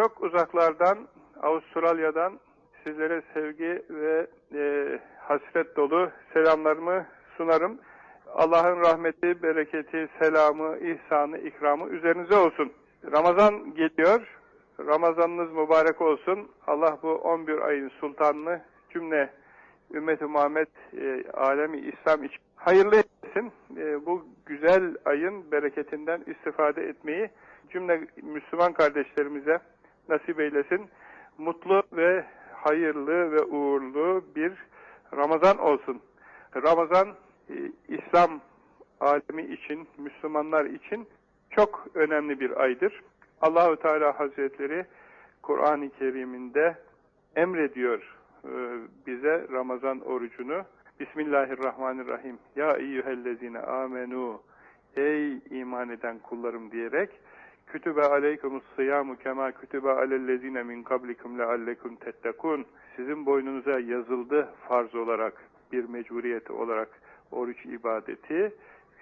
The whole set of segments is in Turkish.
çok uzaklardan, Avustralya'dan sizlere sevgi ve e, hasret dolu selamlarımı sunarım. Allah'ın rahmeti, bereketi, selamı, ihsanı, ikramı üzerinize olsun. Ramazan geliyor. Ramazanınız mübarek olsun. Allah bu 11 ayın sultanını cümle ümmet-i Muhammed e, alemi İslam için hayırlı etsin. E, bu güzel ayın bereketinden istifade etmeyi cümle Müslüman kardeşlerimize nasip eylesin. Mutlu ve hayırlı ve uğurlu bir Ramazan olsun. Ramazan e, İslam alemi için, Müslümanlar için çok önemli bir aydır. Allahu Teala Hazretleri Kur'an-ı Kerim'inde emrediyor e, bize Ramazan orucunu. Bismillahirrahmanirrahim. Ya eyyühellezine amenu Ey iman eden kullarım diyerek Kütübe aleykumus sıyamu kema kütübe alellezine min kablikum leallekum tettekun Sizin boynunuza yazıldı farz olarak bir mecburiyeti olarak oruç ibadeti.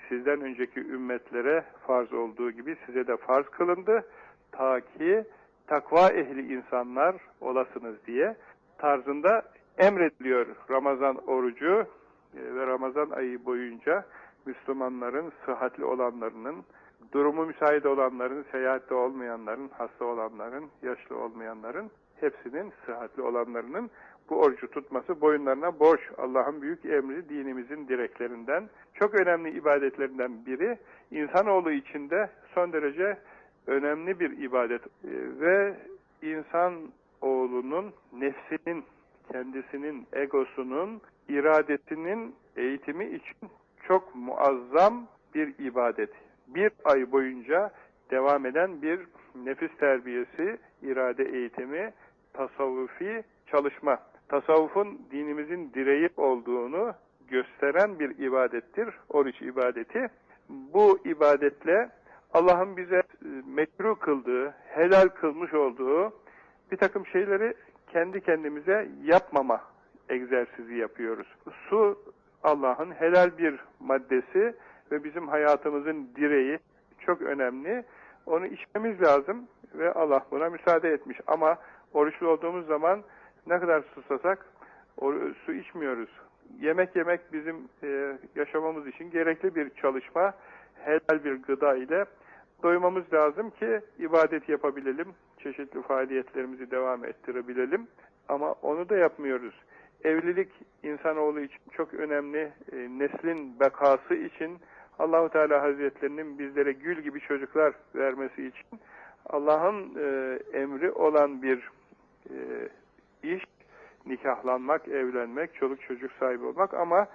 Sizden önceki ümmetlere farz olduğu gibi size de farz kılındı. Ta ki takva ehli insanlar olasınız diye. Tarzında emrediliyor Ramazan orucu e, ve Ramazan ayı boyunca Müslümanların, sıhhatli olanlarının, durumu müsait olanların, seyahatte olmayanların, hasta olanların, yaşlı olmayanların, hepsinin, sıhhatli olanlarının bu orucu tutması boyunlarına borç. Allah'ın büyük emri dinimizin direklerinden, çok önemli ibadetlerinden biri. İnsanoğlu içinde son derece önemli bir ibadet e, ve insan oğlunun nefsinin, kendisinin, egosunun, iradesinin eğitimi için çok muazzam bir ibadet. Bir ay boyunca devam eden bir nefis terbiyesi, irade eğitimi, tasavvufi çalışma. Tasavvufun dinimizin direği olduğunu gösteren bir ibadettir, oruç ibadeti. Bu ibadetle Allah'ın bize e, mekruh kıldığı, helal kılmış olduğu bir takım şeyleri kendi kendimize yapmama egzersizi yapıyoruz. Su Allah'ın helal bir maddesi ve bizim hayatımızın direği çok önemli. Onu içmemiz lazım ve Allah buna müsaade etmiş. Ama oruçlu olduğumuz zaman ne kadar susasak su içmiyoruz. Yemek yemek bizim e, yaşamamız için gerekli bir çalışma. Helal bir gıda ile doymamız lazım ki ibadet yapabilelim. Çeşitli faaliyetlerimizi devam ettirebilelim. Ama onu da yapmıyoruz. Evlilik insanoğlu için çok önemli. E, neslin bekası için Allahu Teala Hazretlerinin bizlere gül gibi çocuklar vermesi için Allah'ın e, emri olan bir e, iş nikahlanmak, evlenmek, çoluk çocuk sahibi olmak ama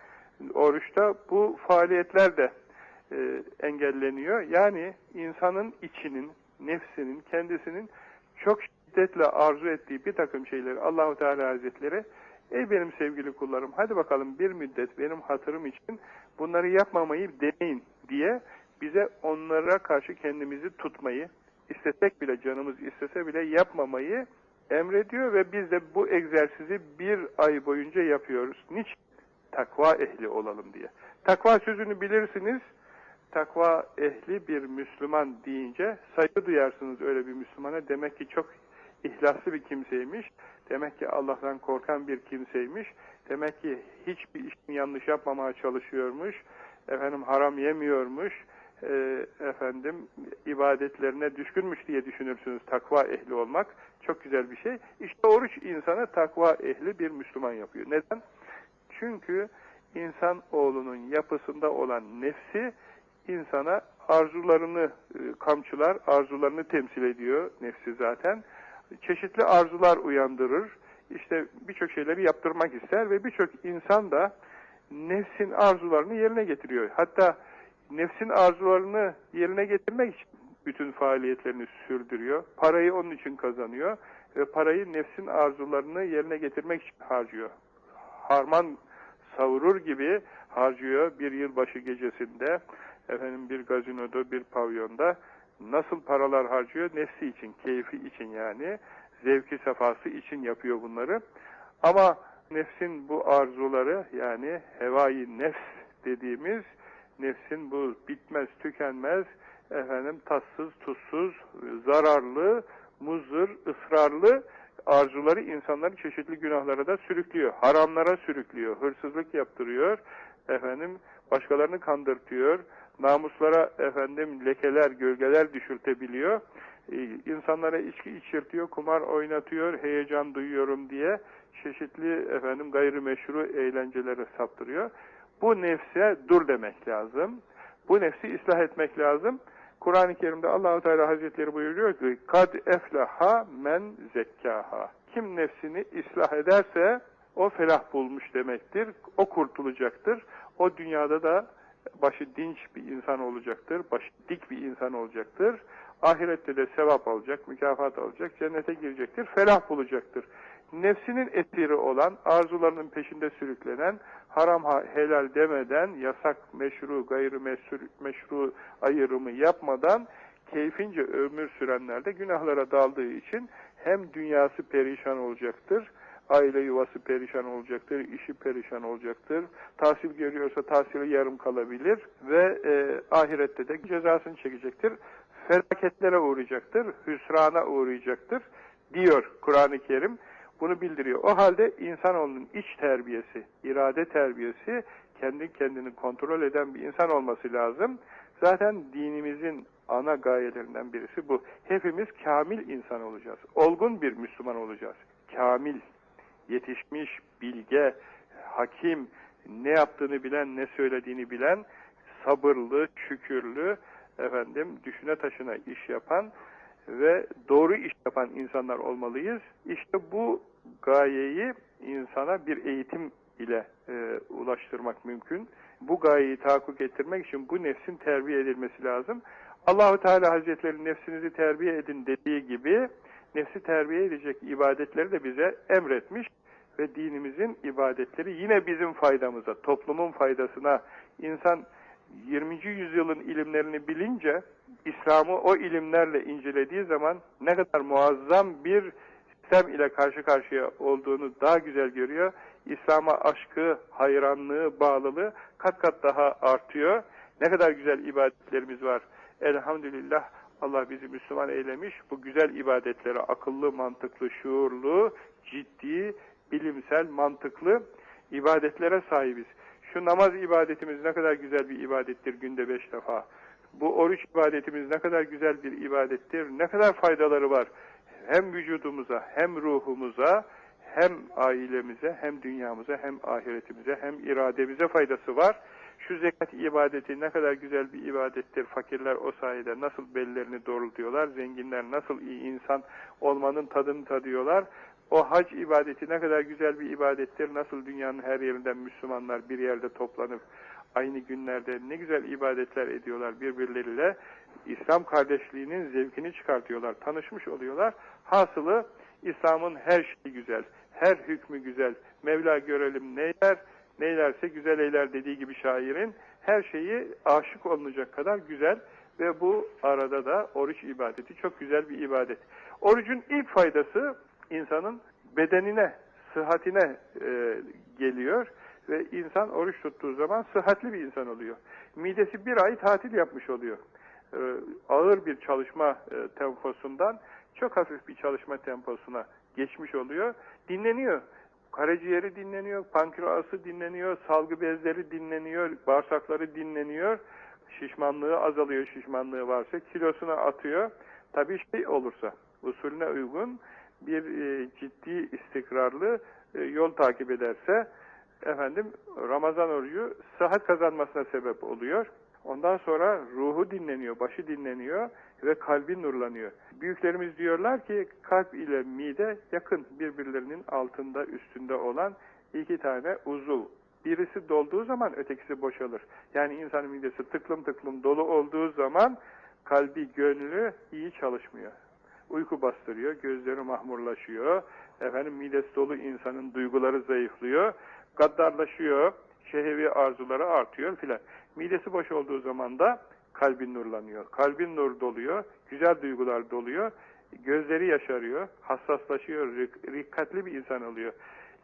oruçta bu faaliyetler de e, engelleniyor. Yani insanın içinin, nefsinin, kendisinin çok şiddetle arzu ettiği bir takım şeyleri Allahu Teala Hazretleri Ey benim sevgili kullarım hadi bakalım bir müddet benim hatırım için bunları yapmamayı deneyin diye bize onlara karşı kendimizi tutmayı, istesek bile canımız istese bile yapmamayı emrediyor ve biz de bu egzersizi bir ay boyunca yapıyoruz. Niçin? Takva ehli olalım diye. Takva sözünü bilirsiniz. Takva ehli bir Müslüman deyince saygı duyarsınız öyle bir Müslümana. Demek ki çok ihlaslı bir kimseymiş. Demek ki Allah'tan korkan bir kimseymiş. Demek ki hiçbir işini yanlış yapmamaya çalışıyormuş. Efendim haram yemiyormuş. E, efendim ibadetlerine düşkünmüş diye düşünürsünüz takva ehli olmak. Çok güzel bir şey. İşte oruç insanı takva ehli bir Müslüman yapıyor. Neden? Çünkü insan oğlunun yapısında olan nefsi insana arzularını e, kamçılar, arzularını temsil ediyor nefsi zaten. Çeşitli arzular uyandırır. İşte birçok şeyleri yaptırmak ister ve birçok insan da nefsin arzularını yerine getiriyor. Hatta nefsin arzularını yerine getirmek için bütün faaliyetlerini sürdürüyor. Parayı onun için kazanıyor ve parayı nefsin arzularını yerine getirmek için harcıyor. Harman savurur gibi harcıyor bir yılbaşı gecesinde, efendim bir gazinoda, bir pavyonda nasıl paralar harcıyor? Nefsi için, keyfi için yani, zevki sefası için yapıyor bunları. Ama nefsin bu arzuları yani hevai nefs dediğimiz nefsin bu bitmez, tükenmez, efendim tatsız, tuzsuz, zararlı, muzır, istikrarlı arzuları insanları çeşitli günahlara da sürüklüyor. Haramlara sürüklüyor. Hırsızlık yaptırıyor. Efendim başkalarını kandırtıyor. Namuslara efendim lekeler, gölgeler düşürtebiliyor. Ee, insanlara içki içirtiyor, kumar oynatıyor, heyecan duyuyorum diye çeşitli efendim gayrimeşru eğlencelere saptırıyor. Bu nefse dur demek lazım. Bu nefsi ıslah etmek lazım. Kur'an-ı Kerim'de Allahu Teala Hazretleri buyuruyor ki kad eflaha men zekkaha. Kim nefsini ıslah ederse o felah bulmuş demektir. O kurtulacaktır. O dünyada da başı dinç bir insan olacaktır. Başı dik bir insan olacaktır. Ahirette de sevap alacak, mükafat alacak, cennete girecektir, felah bulacaktır. Nefsinin esiri olan, arzularının peşinde sürüklenen, haram helal demeden, yasak, meşru, gayrı meşru, meşru ayrımı yapmadan, keyfince ömür sürenler de günahlara daldığı için hem dünyası perişan olacaktır, aile yuvası perişan olacaktır, işi perişan olacaktır, tahsil görüyorsa tahsili yarım kalabilir ve e, ahirette de cezasını çekecektir felaketlere uğrayacaktır, hüsrana uğrayacaktır diyor Kur'an-ı Kerim. Bunu bildiriyor. O halde insanoğlunun iç terbiyesi, irade terbiyesi, kendi kendini kontrol eden bir insan olması lazım. Zaten dinimizin ana gayelerinden birisi bu. Hepimiz kamil insan olacağız. Olgun bir Müslüman olacağız. Kamil, yetişmiş, bilge, hakim, ne yaptığını bilen, ne söylediğini bilen, sabırlı, şükürlü, efendim düşüne taşına iş yapan ve doğru iş yapan insanlar olmalıyız. İşte bu gayeyi insana bir eğitim ile e, ulaştırmak mümkün. Bu gayeyi tahakkuk ettirmek için bu nefsin terbiye edilmesi lazım. Allahu Teala Hazretleri nefsinizi terbiye edin dediği gibi nefsi terbiye edecek ibadetleri de bize emretmiş ve dinimizin ibadetleri yine bizim faydamıza, toplumun faydasına, insan 20. yüzyılın ilimlerini bilince, İslam'ı o ilimlerle incelediği zaman ne kadar muazzam bir sistem ile karşı karşıya olduğunu daha güzel görüyor. İslam'a aşkı, hayranlığı, bağlılığı kat kat daha artıyor. Ne kadar güzel ibadetlerimiz var. Elhamdülillah Allah bizi Müslüman eylemiş. Bu güzel ibadetlere akıllı, mantıklı, şuurlu, ciddi, bilimsel, mantıklı ibadetlere sahibiz. Şu namaz ibadetimiz ne kadar güzel bir ibadettir günde beş defa. Bu oruç ibadetimiz ne kadar güzel bir ibadettir. Ne kadar faydaları var. Hem vücudumuza, hem ruhumuza, hem ailemize, hem dünyamıza, hem ahiretimize, hem irademize faydası var. Şu zekat ibadeti ne kadar güzel bir ibadettir. Fakirler o sayede nasıl bellerini doğrultuyorlar. Zenginler nasıl iyi insan olmanın tadını tadıyorlar. O hac ibadeti ne kadar güzel bir ibadettir. Nasıl dünyanın her yerinden Müslümanlar bir yerde toplanıp aynı günlerde ne güzel ibadetler ediyorlar birbirleriyle. İslam kardeşliğinin zevkini çıkartıyorlar, tanışmış oluyorlar. Hasılı İslam'ın her şeyi güzel, her hükmü güzel. Mevla görelim neyler, neylerse güzel eyler dediği gibi şairin her şeyi aşık olunacak kadar güzel ve bu arada da oruç ibadeti çok güzel bir ibadet. Orucun ilk faydası insanın bedenine, sıhhatine e, geliyor ve insan oruç tuttuğu zaman sıhhatli bir insan oluyor. Midesi bir ay tatil yapmış oluyor. E, ağır bir çalışma e, temposundan çok hafif bir çalışma temposuna geçmiş oluyor. Dinleniyor. Karaciğeri dinleniyor, pankreası dinleniyor, salgı bezleri dinleniyor, bağırsakları dinleniyor. Şişmanlığı azalıyor, şişmanlığı varsa kilosunu atıyor. Tabii şey olursa, usulüne uygun bir e, ciddi istikrarlı e, yol takip ederse efendim Ramazan orucu sıhhat kazanmasına sebep oluyor. Ondan sonra ruhu dinleniyor, başı dinleniyor ve kalbi nurlanıyor. Büyüklerimiz diyorlar ki kalp ile mide yakın birbirlerinin altında üstünde olan iki tane uzuv. Birisi dolduğu zaman ötekisi boşalır. Yani insanın midesi tıklım tıklım dolu olduğu zaman kalbi, gönlü iyi çalışmıyor uyku bastırıyor, gözleri mahmurlaşıyor, efendim midesi dolu insanın duyguları zayıflıyor, gaddarlaşıyor, şehevi arzuları artıyor filan. Midesi boş olduğu zaman da kalbin nurlanıyor. Kalbin nur doluyor, güzel duygular doluyor, gözleri yaşarıyor, hassaslaşıyor, rikkatli bir insan oluyor.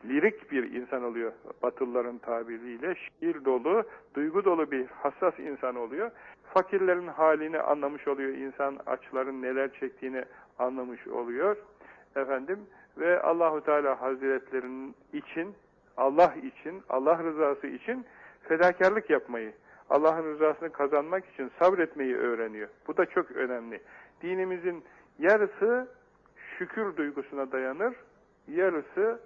Lirik bir insan oluyor Batılıların tabiriyle. Şiir dolu, duygu dolu bir hassas insan oluyor. Fakirlerin halini anlamış oluyor insan, açların neler çektiğini anlamış oluyor. efendim ve Allahu Teala Hazretlerinin için, Allah için, Allah rızası için fedakarlık yapmayı, Allah'ın rızasını kazanmak için sabretmeyi öğreniyor. Bu da çok önemli. Dinimizin yarısı şükür duygusuna dayanır, yarısı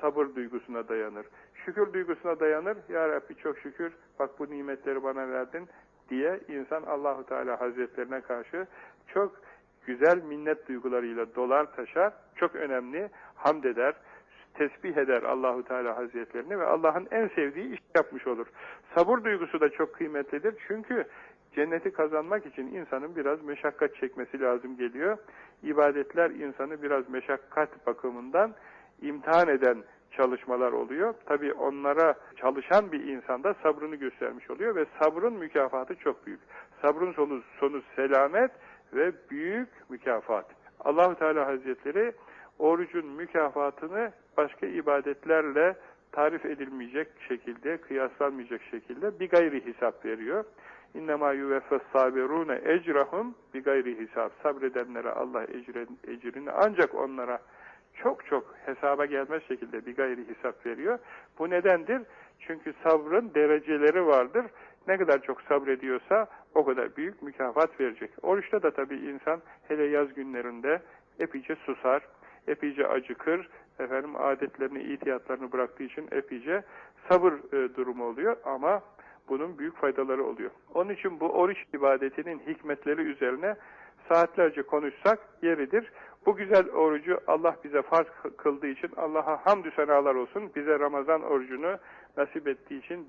sabır duygusuna dayanır. Şükür duygusuna dayanır. Ya Rabbi çok şükür bak bu nimetleri bana verdin diye insan Allahu Teala Hazretlerine karşı çok güzel minnet duygularıyla dolar taşar. Çok önemli. Hamd eder, tesbih eder Allahu Teala Hazretlerini ve Allah'ın en sevdiği iş yapmış olur. Sabır duygusu da çok kıymetlidir. Çünkü cenneti kazanmak için insanın biraz meşakkat çekmesi lazım geliyor. İbadetler insanı biraz meşakkat bakımından imtihan eden çalışmalar oluyor. Tabi onlara çalışan bir insanda sabrını göstermiş oluyor ve sabrın mükafatı çok büyük. Sabrın sonu, sonu selamet ve büyük mükafat. Allahu Teala Hazretleri orucun mükafatını başka ibadetlerle tarif edilmecek şekilde, kıyaslanmayacak şekilde bir gayri hesap veriyor. İnnemâ yuveffes sabirûne ecrahum bir gayri hesap. Sabredenlere Allah ecrin, ecrini ancak onlara çok çok hesaba gelmez şekilde bir gayri hesap veriyor. Bu nedendir? Çünkü sabrın dereceleri vardır. Ne kadar çok sabrediyorsa o kadar büyük mükafat verecek. Oruçta da tabii insan hele yaz günlerinde epeyce susar, epeyce acıkır, efendim adetlerini, itiyatlarını bıraktığı için epeyce sabır e, durumu oluyor ama bunun büyük faydaları oluyor. Onun için bu oruç ibadetinin hikmetleri üzerine saatlerce konuşsak yeridir. Bu güzel orucu Allah bize farz kıldığı için Allah'a hamdü senalar olsun. Bize Ramazan orucunu nasip ettiği için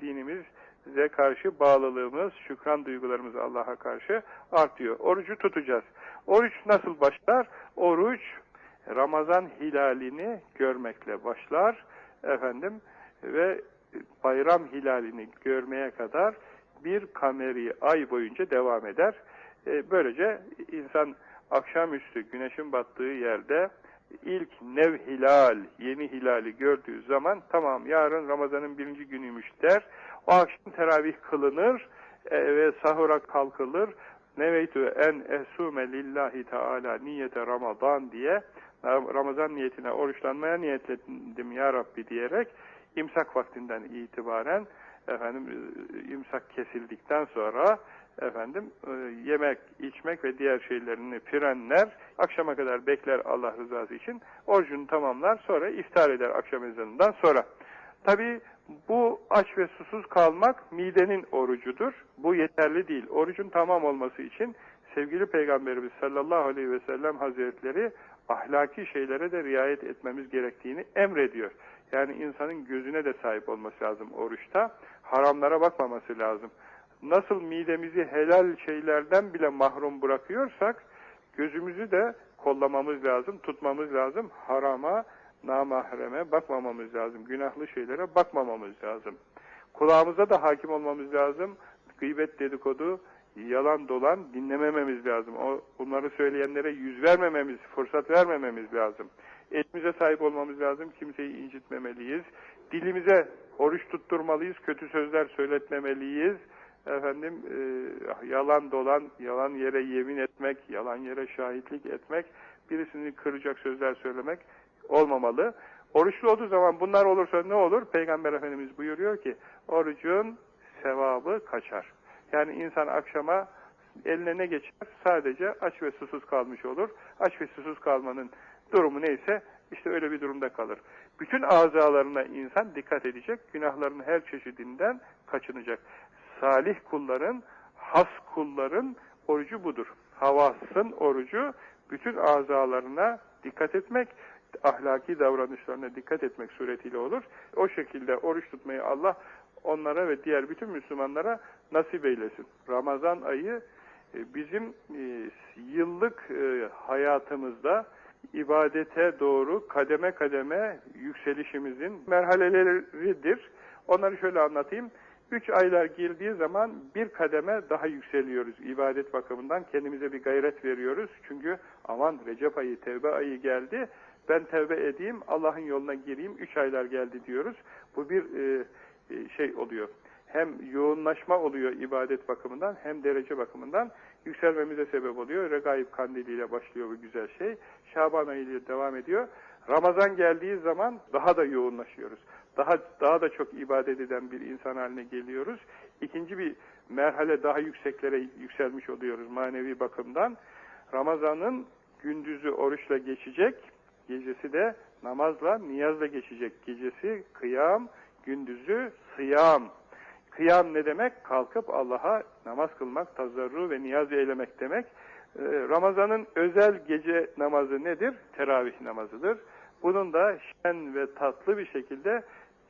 dinimize karşı bağlılığımız, şükran duygularımız Allah'a karşı artıyor. Orucu tutacağız. Oruç nasıl başlar? Oruç Ramazan hilalini görmekle başlar. Efendim ve bayram hilalini görmeye kadar bir kameri ay boyunca devam eder. E, böylece insan akşamüstü güneşin battığı yerde ilk nev hilal, yeni hilali gördüğü zaman tamam yarın Ramazan'ın birinci günüymüş der. O akşam teravih kılınır e, ve sahura kalkılır. Neveytü en esume lillahi teala niyete Ramazan diye Ramazan niyetine oruçlanmaya niyetledim ya Rabbi diyerek imsak vaktinden itibaren efendim imsak kesildikten sonra efendim e, yemek, içmek ve diğer şeylerini frenler, akşama kadar bekler Allah rızası için, orucunu tamamlar, sonra iftar eder akşam ezanından sonra. Tabi bu aç ve susuz kalmak midenin orucudur. Bu yeterli değil. Orucun tamam olması için sevgili Peygamberimiz sallallahu aleyhi ve sellem hazretleri ahlaki şeylere de riayet etmemiz gerektiğini emrediyor. Yani insanın gözüne de sahip olması lazım oruçta. Haramlara bakmaması lazım nasıl midemizi helal şeylerden bile mahrum bırakıyorsak, gözümüzü de kollamamız lazım, tutmamız lazım. Harama, namahreme bakmamamız lazım. Günahlı şeylere bakmamamız lazım. Kulağımıza da hakim olmamız lazım. Gıybet dedikodu, yalan dolan dinlemememiz lazım. O bunları söyleyenlere yüz vermememiz, fırsat vermememiz lazım. Elimize sahip olmamız lazım. Kimseyi incitmemeliyiz. Dilimize oruç tutturmalıyız. Kötü sözler söyletmemeliyiz efendim e, yalan dolan, yalan yere yemin etmek, yalan yere şahitlik etmek, birisini kıracak sözler söylemek olmamalı. Oruçlu olduğu zaman bunlar olursa ne olur? Peygamber Efendimiz buyuruyor ki, orucun sevabı kaçar. Yani insan akşama eline ne geçer? Sadece aç ve susuz kalmış olur. Aç ve susuz kalmanın durumu neyse işte öyle bir durumda kalır. Bütün azalarına insan dikkat edecek, günahların her çeşidinden kaçınacak salih kulların, has kulların orucu budur. Havasın orucu bütün azalarına dikkat etmek, ahlaki davranışlarına dikkat etmek suretiyle olur. O şekilde oruç tutmayı Allah onlara ve diğer bütün Müslümanlara nasip eylesin. Ramazan ayı e, bizim e, yıllık e, hayatımızda ibadete doğru kademe kademe yükselişimizin merhaleleridir. Onları şöyle anlatayım. Üç aylar girdiği zaman bir kademe daha yükseliyoruz ibadet bakımından. Kendimize bir gayret veriyoruz. Çünkü aman Recep ayı, tevbe ayı geldi. Ben tevbe edeyim, Allah'ın yoluna gireyim. Üç aylar geldi diyoruz. Bu bir e, e, şey oluyor. Hem yoğunlaşma oluyor ibadet bakımından hem derece bakımından. yükselmemize sebep oluyor. Regaib kandiliyle başlıyor bu güzel şey. Şaban ayıyla devam ediyor. Ramazan geldiği zaman daha da yoğunlaşıyoruz. Daha daha da çok ibadet eden bir insan haline geliyoruz. İkinci bir merhale daha yükseklere yükselmiş oluyoruz manevi bakımdan. Ramazan'ın gündüzü oruçla geçecek, gecesi de namazla, niyazla geçecek. Gecesi kıyam, gündüzü sıyam. Kıyam ne demek? Kalkıp Allah'a namaz kılmak, tazarru ve niyaz eylemek demek. Ee, Ramazan'ın özel gece namazı nedir? Teravih namazıdır. Bunun da şen ve tatlı bir şekilde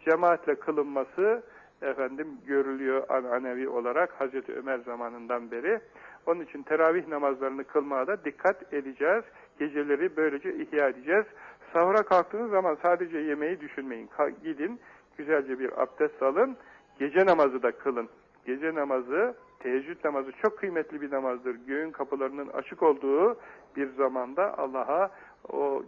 cemaatle kılınması efendim görülüyor ananevi olarak Hazreti Ömer zamanından beri. Onun için teravih namazlarını kılmaya da dikkat edeceğiz. Geceleri böylece ihya edeceğiz. Sahura kalktığınız zaman sadece yemeği düşünmeyin. Gidin, güzelce bir abdest alın, gece namazı da kılın. Gece namazı, teheccüd namazı çok kıymetli bir namazdır. Göğün kapılarının açık olduğu bir zamanda Allah'a o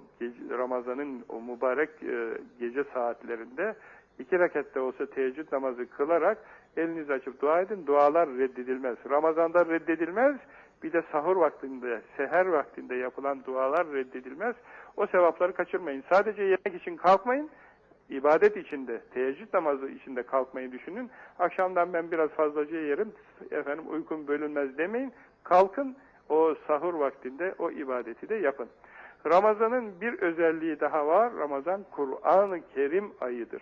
Ramazan'ın o mübarek e, gece saatlerinde iki rekatte olsa teheccüd namazı kılarak elinizi açıp dua edin. Dualar reddedilmez. Ramazan'da reddedilmez. Bir de sahur vaktinde, seher vaktinde yapılan dualar reddedilmez. O sevapları kaçırmayın. Sadece yemek için kalkmayın. İbadet içinde, teheccüd namazı içinde kalkmayı düşünün. Akşamdan ben biraz fazlaca yerim, efendim uykum bölünmez demeyin. Kalkın, o sahur vaktinde o ibadeti de yapın. Ramazan'ın bir özelliği daha var. Ramazan Kur'an-ı Kerim ayıdır.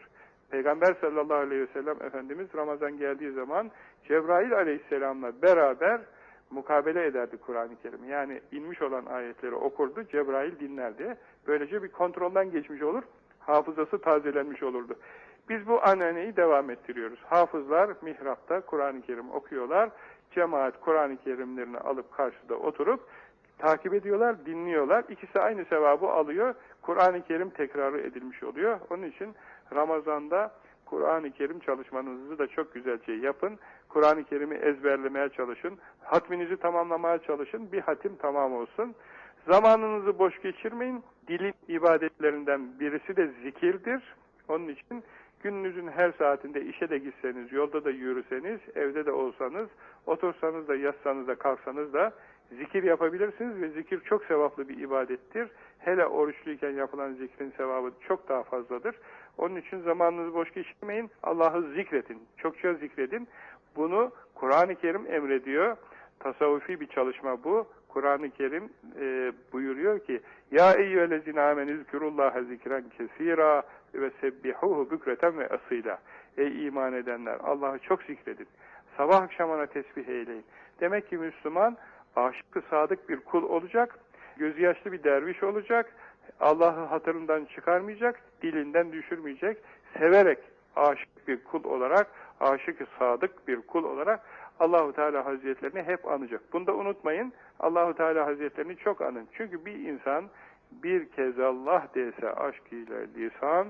Peygamber sallallahu aleyhi ve sellem Efendimiz Ramazan geldiği zaman Cebrail aleyhisselamla beraber mukabele ederdi Kur'an-ı Kerim. Yani inmiş olan ayetleri okurdu, Cebrail dinlerdi. Böylece bir kontrolden geçmiş olur, hafızası tazelenmiş olurdu. Biz bu ananeyi devam ettiriyoruz. Hafızlar mihrapta Kur'an-ı Kerim okuyorlar. Cemaat Kur'an-ı Kerimlerini alıp karşıda oturup takip ediyorlar, dinliyorlar. İkisi aynı sevabı alıyor. Kur'an-ı Kerim tekrarı edilmiş oluyor. Onun için Ramazan'da Kur'an-ı Kerim çalışmanızı da çok güzelce yapın. Kur'an-ı Kerim'i ezberlemeye çalışın. Hatminizi tamamlamaya çalışın. Bir hatim tamam olsun. Zamanınızı boş geçirmeyin. Dilin ibadetlerinden birisi de zikirdir. Onun için gününüzün her saatinde işe de gitseniz, yolda da yürüseniz, evde de olsanız, otursanız da, yatsanız da, kalksanız da zikir yapabilirsiniz ve zikir çok sevaplı bir ibadettir. Hele oruçluyken yapılan zikrin sevabı çok daha fazladır. Onun için zamanınızı boş geçirmeyin. Allah'ı zikredin. Çokça zikredin. Bunu Kur'an-ı Kerim emrediyor. Tasavvufi bir çalışma bu. Kur'an-ı Kerim e, buyuruyor ki Ya eyyühellezine amenüzkürullaha zikren kesira ve sebbihuhu bükreten ve asıyla Ey iman edenler Allah'ı çok zikredin. Sabah akşam ona tesbih eyleyin. Demek ki Müslüman aşık sadık bir kul olacak, gözü yaşlı bir derviş olacak, Allah'ı hatırından çıkarmayacak, dilinden düşürmeyecek, severek aşık bir kul olarak, aşık sadık bir kul olarak Allahu Teala Hazretlerini hep anacak. Bunu da unutmayın. Allahu Teala Hazretlerini çok anın. Çünkü bir insan bir kez Allah dese aşk ile lisan,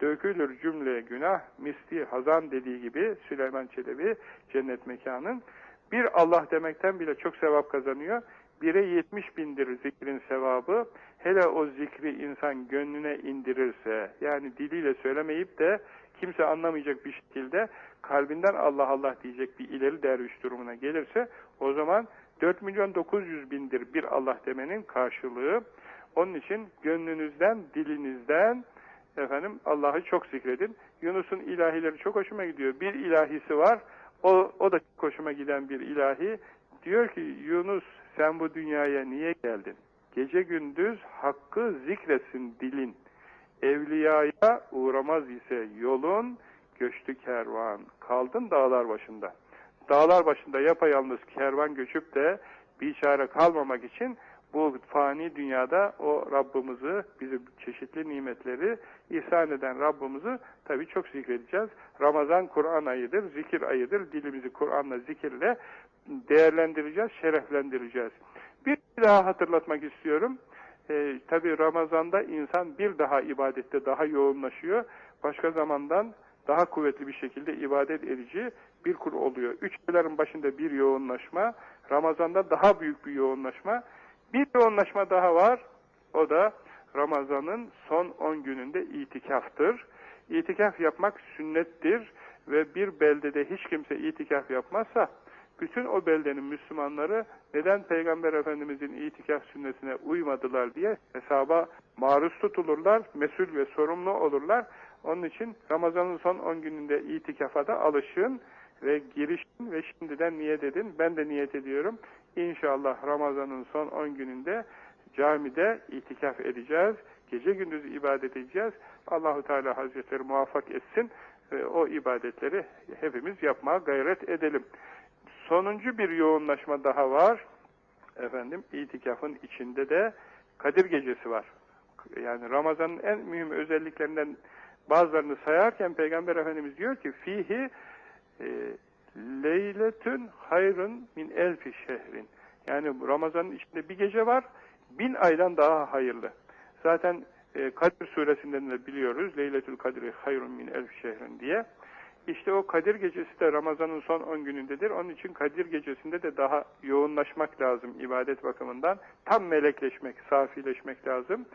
dökülür cümle günah, misli hazan dediği gibi Süleyman Çelebi cennet mekanın bir Allah demekten bile çok sevap kazanıyor. Bire yetmiş bindir zikrin sevabı. Hele o zikri insan gönlüne indirirse, yani diliyle söylemeyip de kimse anlamayacak bir şekilde kalbinden Allah Allah diyecek bir ileri derviş durumuna gelirse, o zaman 4 milyon 900 bindir bir Allah demenin karşılığı. Onun için gönlünüzden, dilinizden efendim Allah'ı çok zikredin. Yunus'un ilahileri çok hoşuma gidiyor. Bir ilahisi var. O, o da hoşuma giden bir ilahi. Diyor ki Yunus sen bu dünyaya niye geldin? Gece gündüz hakkı zikretsin dilin. Evliyaya uğramaz ise yolun, göçtü kervan. Kaldın dağlar başında. Dağlar başında yapayalnız kervan göçüp de bir çare kalmamak için bu fani dünyada o Rabbimizi, bize çeşitli nimetleri ihsan eden Rabbimizi tabii çok zikredeceğiz. Ramazan Kur'an ayıdır, zikir ayıdır. Dilimizi Kur'an'la, zikirle değerlendireceğiz, şereflendireceğiz. Bir daha hatırlatmak istiyorum. Ee, tabii Ramazan'da insan bir daha ibadette daha yoğunlaşıyor. Başka zamandan daha kuvvetli bir şekilde ibadet edici bir kur oluyor. Üç ayların başında bir yoğunlaşma, Ramazan'da daha büyük bir yoğunlaşma. Bir yoğunlaşma daha var. O da Ramazan'ın son 10 gününde itikaftır. İtikaf yapmak sünnettir ve bir beldede hiç kimse itikaf yapmazsa bütün o beldenin Müslümanları neden Peygamber Efendimizin itikaf sünnetine uymadılar diye hesaba maruz tutulurlar, mesul ve sorumlu olurlar. Onun için Ramazan'ın son 10 gününde itikafa da alışın ve girişin ve şimdiden niyet edin. Ben de niyet ediyorum. İnşallah Ramazan'ın son 10 gününde camide itikaf edeceğiz. Gece gündüz ibadet edeceğiz. Allahu Teala Hazretleri muvaffak etsin. ve o ibadetleri hepimiz yapmaya gayret edelim. Sonuncu bir yoğunlaşma daha var. Efendim itikafın içinde de Kadir Gecesi var. Yani Ramazan'ın en mühim özelliklerinden bazılarını sayarken Peygamber Efendimiz diyor ki fihi e, leyletün hayrın min elfi şehrin. Yani Ramazan'ın içinde bir gece var, bin aydan daha hayırlı. Zaten e, Kadir suresinden de biliyoruz. Leyletül Kadri hayrun min elf şehrin diye. İşte o Kadir gecesi de Ramazan'ın son 10 günündedir. Onun için Kadir gecesinde de daha yoğunlaşmak lazım ibadet bakımından. Tam melekleşmek, safileşmek lazım.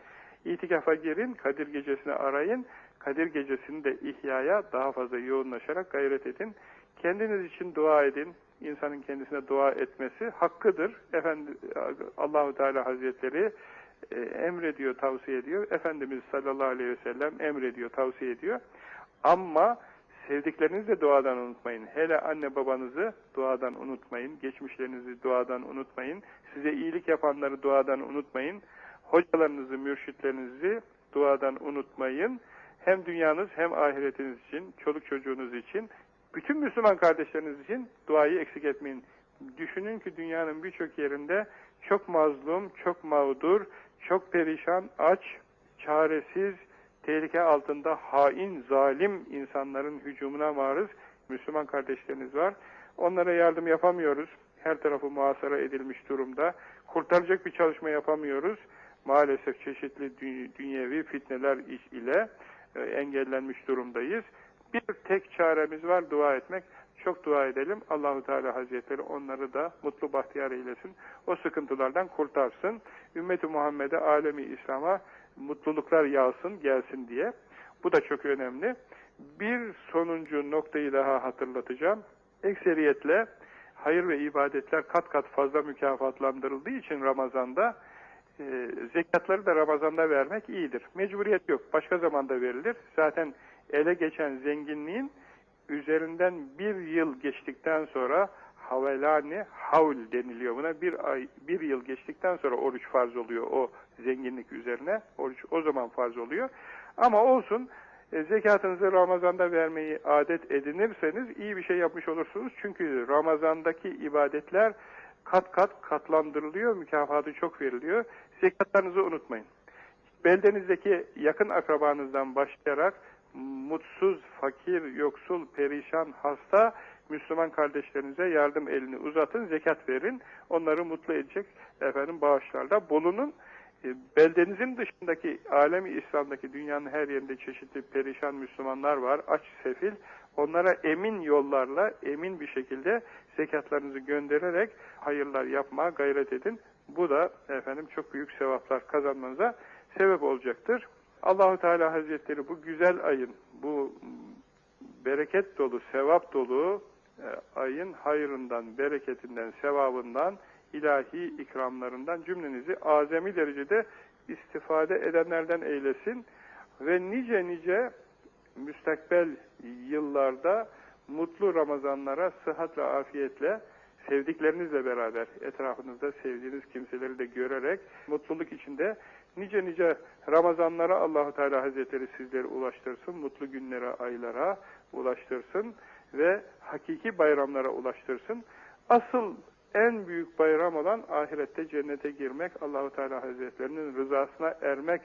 İtikafa girin, Kadir gecesini arayın. Kadir gecesini de ihyaya daha fazla yoğunlaşarak gayret edin. Kendiniz için dua edin. İnsanın kendisine dua etmesi hakkıdır. Efendi Allahu Teala Hazretleri e, emrediyor, tavsiye ediyor. Efendimiz sallallahu aleyhi ve sellem emrediyor, tavsiye ediyor. Ama sevdiklerinizi de duadan unutmayın. Hele anne babanızı duadan unutmayın. Geçmişlerinizi duadan unutmayın. Size iyilik yapanları duadan unutmayın. Hocalarınızı, mürşitlerinizi duadan unutmayın. Hem dünyanız hem ahiretiniz için, çoluk çocuğunuz için, bütün Müslüman kardeşleriniz için duayı eksik etmeyin. Düşünün ki dünyanın birçok yerinde çok mazlum, çok mağdur, çok perişan, aç, çaresiz, tehlike altında hain, zalim insanların hücumuna maruz Müslüman kardeşleriniz var. Onlara yardım yapamıyoruz. Her tarafı muhasara edilmiş durumda. Kurtaracak bir çalışma yapamıyoruz. Maalesef çeşitli dünyevi fitneler ile e, engellenmiş durumdayız. Bir tek çaremiz var dua etmek. Çok dua edelim. Allahu Teala Hazretleri onları da mutlu bahtiyar eylesin. O sıkıntılardan kurtarsın. Ümmeti Muhammed'e, alemi İslam'a mutluluklar yağsın, gelsin diye. Bu da çok önemli. Bir sonuncu noktayı daha hatırlatacağım. Ekseriyetle hayır ve ibadetler kat kat fazla mükafatlandırıldığı için Ramazan'da e, zekatları da Ramazan'da vermek iyidir. Mecburiyet yok. Başka zamanda verilir. Zaten ele geçen zenginliğin üzerinden bir yıl geçtikten sonra havelani havl deniliyor buna. Bir ay, bir yıl geçtikten sonra oruç farz oluyor o zenginlik üzerine. Oruç o zaman farz oluyor. Ama olsun e, zekatınızı Ramazan'da vermeyi adet edinirseniz iyi bir şey yapmış olursunuz. Çünkü Ramazan'daki ibadetler kat kat katlandırılıyor, mükafatı çok veriliyor. Zekatlarınızı unutmayın. Beldenizdeki yakın akrabanızdan başlayarak mutsuz, fakir, yoksul, perişan, hasta Müslüman kardeşlerinize yardım elini uzatın, zekat verin. Onları mutlu edecek efendim bağışlarda bulunun. E, beldenizin dışındaki alemi İslam'daki dünyanın her yerinde çeşitli perişan Müslümanlar var, aç, sefil. Onlara emin yollarla, emin bir şekilde zekatlarınızı göndererek hayırlar yapmaya gayret edin. Bu da efendim çok büyük sevaplar kazanmanıza sebep olacaktır. Allahu Teala Hazretleri bu güzel ayın, bu bereket dolu, sevap dolu ayın hayrından, bereketinden, sevabından, ilahi ikramlarından cümlenizi azami derecede istifade edenlerden eylesin. Ve nice nice müstakbel yıllarda mutlu Ramazanlara sıhhat ve afiyetle sevdiklerinizle beraber etrafınızda sevdiğiniz kimseleri de görerek mutluluk içinde nice nice Ramazanlara Allahu Teala Hazretleri sizleri ulaştırsın, mutlu günlere, aylara ulaştırsın ve hakiki bayramlara ulaştırsın. Asıl en büyük bayram olan ahirette cennete girmek, Allahu Teala Hazretlerinin rızasına ermek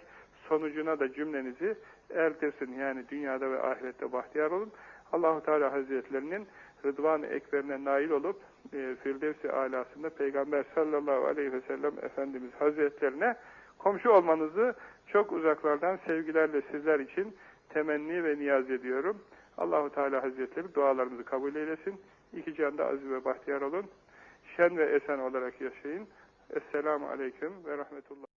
sonucuna da cümlenizi erdirsin. Yani dünyada ve ahirette bahtiyar olun. Allahu Teala Hazretlerinin Rıdvan-ı Ekber'ine nail olup e, Firdevs-i Alası'nda Peygamber sallallahu aleyhi ve sellem Efendimiz Hazretlerine komşu olmanızı çok uzaklardan sevgilerle sizler için temenni ve niyaz ediyorum. Allahu Teala Hazretleri dualarımızı kabul eylesin. İki canda aziz ve bahtiyar olun. Şen ve esen olarak yaşayın. Esselamu Aleyküm ve Rahmetullah.